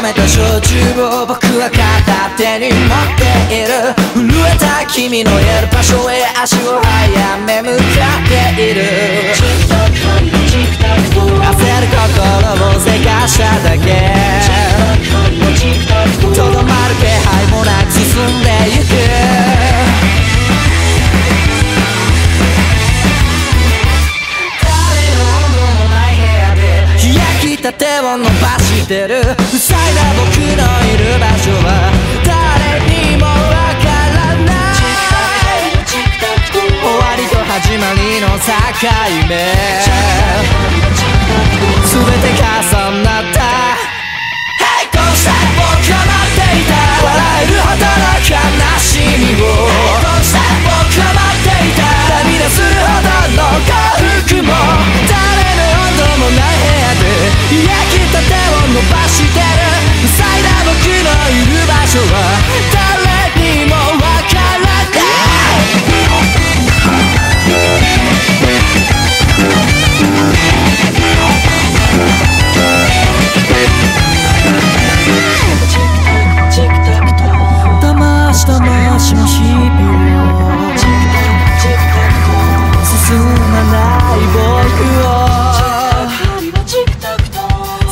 めた焼酎を僕は片手に持っている。震えた君のいる場所へ足を早め向かっている。焦る心をせかしただけ。とどまる気配もなく進んでゆく。日焼きたてを伸ばす。してる。塞いだ僕のいる場所は誰にもわからない。終わりと始まりの境目。全て重なる。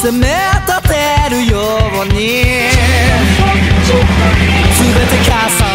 攻め立てるように。全て重ね